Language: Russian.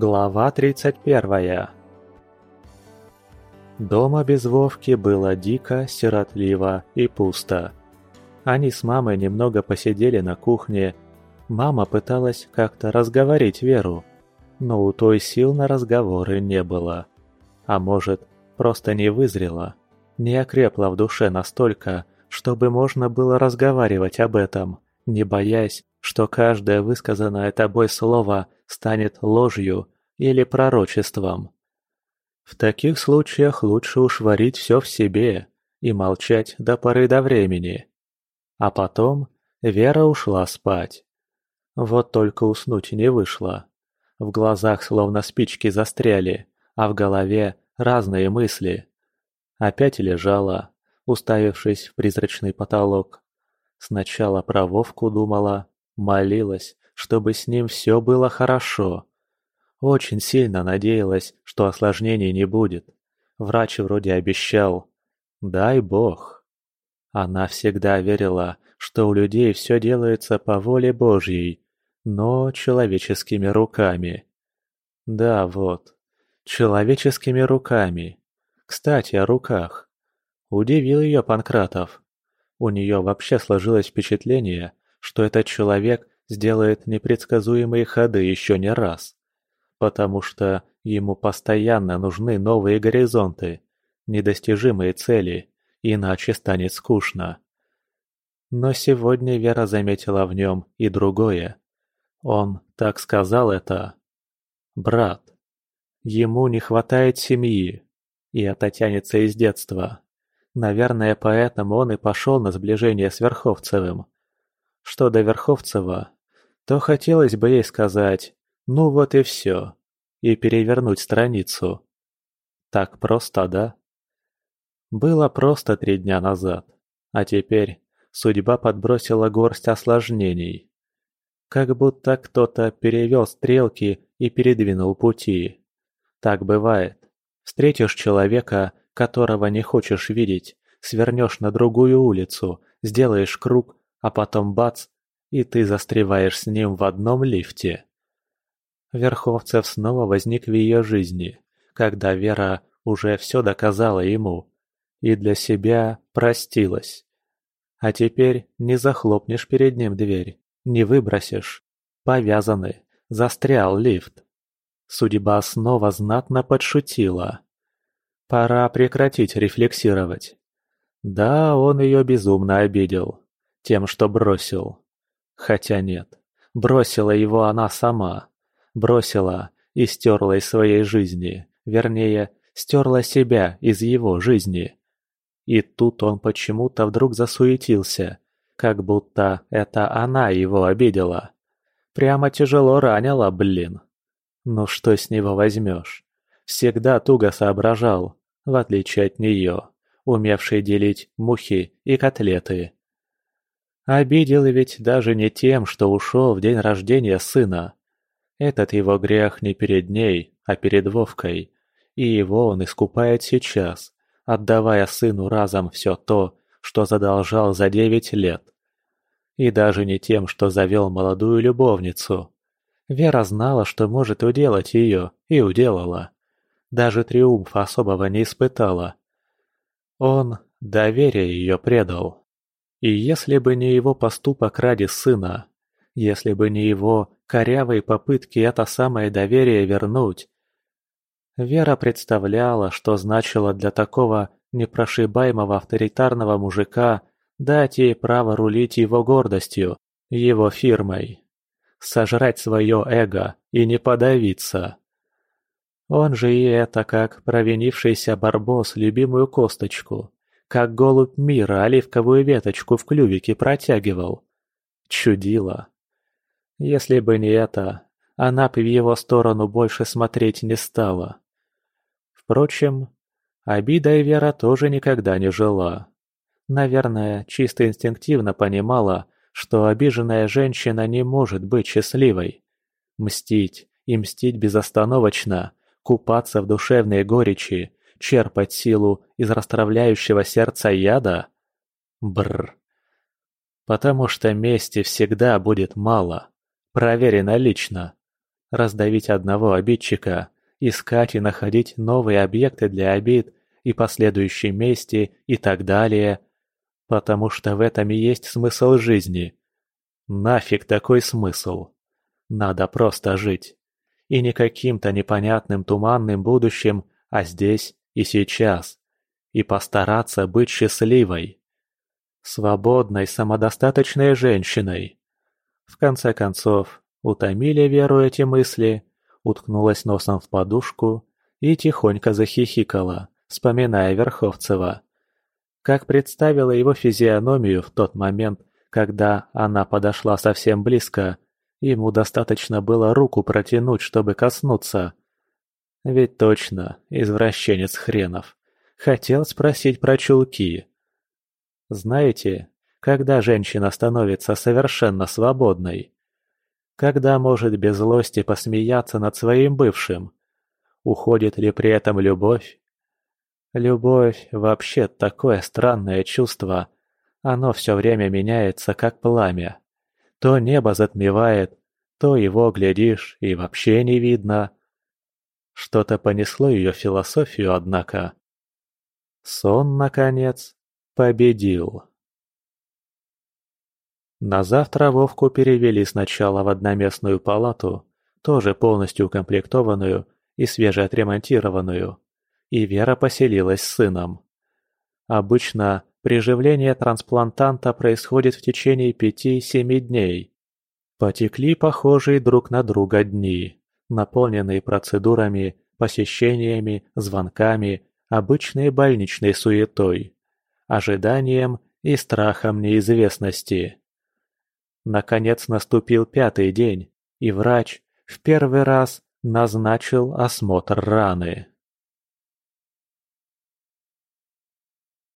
Глава 31 Дома без Вовки было дико, сиротливо и пусто. Они с мамой немного посидели на кухне. Мама пыталась как-то разговорить Веру, но у той сил на разговоры не было. А может, просто не вызрела, не окрепла в душе настолько, чтобы можно было разговаривать об этом, не боясь, что каждое высказанное тобой слово станет ложью или пророчеством. В таких случаях лучше уж варить все в себе и молчать до поры до времени. А потом Вера ушла спать. Вот только уснуть не вышло. В глазах словно спички застряли, а в голове разные мысли. Опять лежала, уставившись в призрачный потолок. Сначала про Вовку думала, молилась, чтобы с ним все было хорошо. Очень сильно надеялась, что осложнений не будет. Врач вроде обещал. Дай бог. Она всегда верила, что у людей все делается по воле Божьей, но человеческими руками. Да, вот. Человеческими руками. Кстати, о руках. Удивил ее Панкратов. У нее вообще сложилось впечатление, что этот человек сделает непредсказуемые ходы еще не раз потому что ему постоянно нужны новые горизонты, недостижимые цели, иначе станет скучно. Но сегодня Вера заметила в нем и другое. Он так сказал это. Брат. Ему не хватает семьи, и это тянется из детства. Наверное, поэтому он и пошел на сближение с Верховцевым. Что до Верховцева, то хотелось бы ей сказать ну вот и все. И перевернуть страницу. Так просто, да? Было просто три дня назад. А теперь судьба подбросила горсть осложнений. Как будто кто-то перевел стрелки и передвинул пути. Так бывает. Встретишь человека, которого не хочешь видеть, свернешь на другую улицу, сделаешь круг, а потом бац, и ты застреваешь с ним в одном лифте. Верховцев снова возник в ее жизни, когда Вера уже все доказала ему и для себя простилась. А теперь не захлопнешь перед ним дверь, не выбросишь. Повязаны, застрял лифт. Судьба снова знатно подшутила. Пора прекратить рефлексировать. Да, он ее безумно обидел. Тем, что бросил. Хотя нет, бросила его она сама. Бросила и стерла из своей жизни, вернее, стерла себя из его жизни. И тут он почему-то вдруг засуетился, как будто это она его обидела. Прямо тяжело ранила, блин. Ну что с него возьмешь? Всегда туго соображал, в отличие от нее, умевшей делить мухи и котлеты. Обидел ведь даже не тем, что ушел в день рождения сына, этот его грех не перед ней, а перед Вовкой, и его он искупает сейчас, отдавая сыну разом все то, что задолжал за девять лет. И даже не тем, что завел молодую любовницу. Вера знала, что может уделать ее, и уделала. Даже триумфа особого не испытала. Он доверие ее предал. И если бы не его поступок ради сына, если бы не его корявые попытки это самое доверие вернуть. Вера представляла, что значило для такого непрошибаемого авторитарного мужика дать ей право рулить его гордостью, его фирмой. Сожрать свое эго и не подавиться. Он же и это как провинившийся барбос любимую косточку, как голубь мира оливковую веточку в клювике протягивал. Чудило. Если бы не это, она бы в его сторону больше смотреть не стала. Впрочем, обидой Вера тоже никогда не жила. Наверное, чисто инстинктивно понимала, что обиженная женщина не может быть счастливой. Мстить и мстить безостановочно, купаться в душевной горечи, черпать силу из расстравляющего сердца яда? Бррр. Потому что мести всегда будет мало. Проверено лично. раздавить одного обидчика, искать и находить новые объекты для обид и последующей мести и так далее, потому что в этом и есть смысл жизни. Нафиг такой смысл? Надо просто жить. И не каким-то непонятным туманным будущим, а здесь и сейчас. И постараться быть счастливой. Свободной, самодостаточной женщиной. В конце концов, утомили Веру эти мысли, уткнулась носом в подушку и тихонько захихикала, вспоминая Верховцева. Как представила его физиономию в тот момент, когда она подошла совсем близко, ему достаточно было руку протянуть, чтобы коснуться. Ведь точно, извращенец хренов. Хотел спросить про чулки. Знаете, когда женщина становится совершенно свободной? Когда может без злости посмеяться над своим бывшим? Уходит ли при этом любовь? Любовь вообще такое странное чувство. Оно все время меняется, как пламя. То небо затмевает, то его глядишь и вообще не видно. Что-то понесло ее философию, однако. Сон, наконец, победил. На завтра Вовку перевели сначала в одноместную палату, тоже полностью укомплектованную и свежеотремонтированную, и Вера поселилась с сыном. Обычно приживление трансплантанта происходит в течение пяти-семи дней. Потекли похожие друг на друга дни, наполненные процедурами, посещениями, звонками, обычной больничной суетой, ожиданием и страхом неизвестности. Наконец наступил пятый день, и врач в первый раз назначил осмотр раны.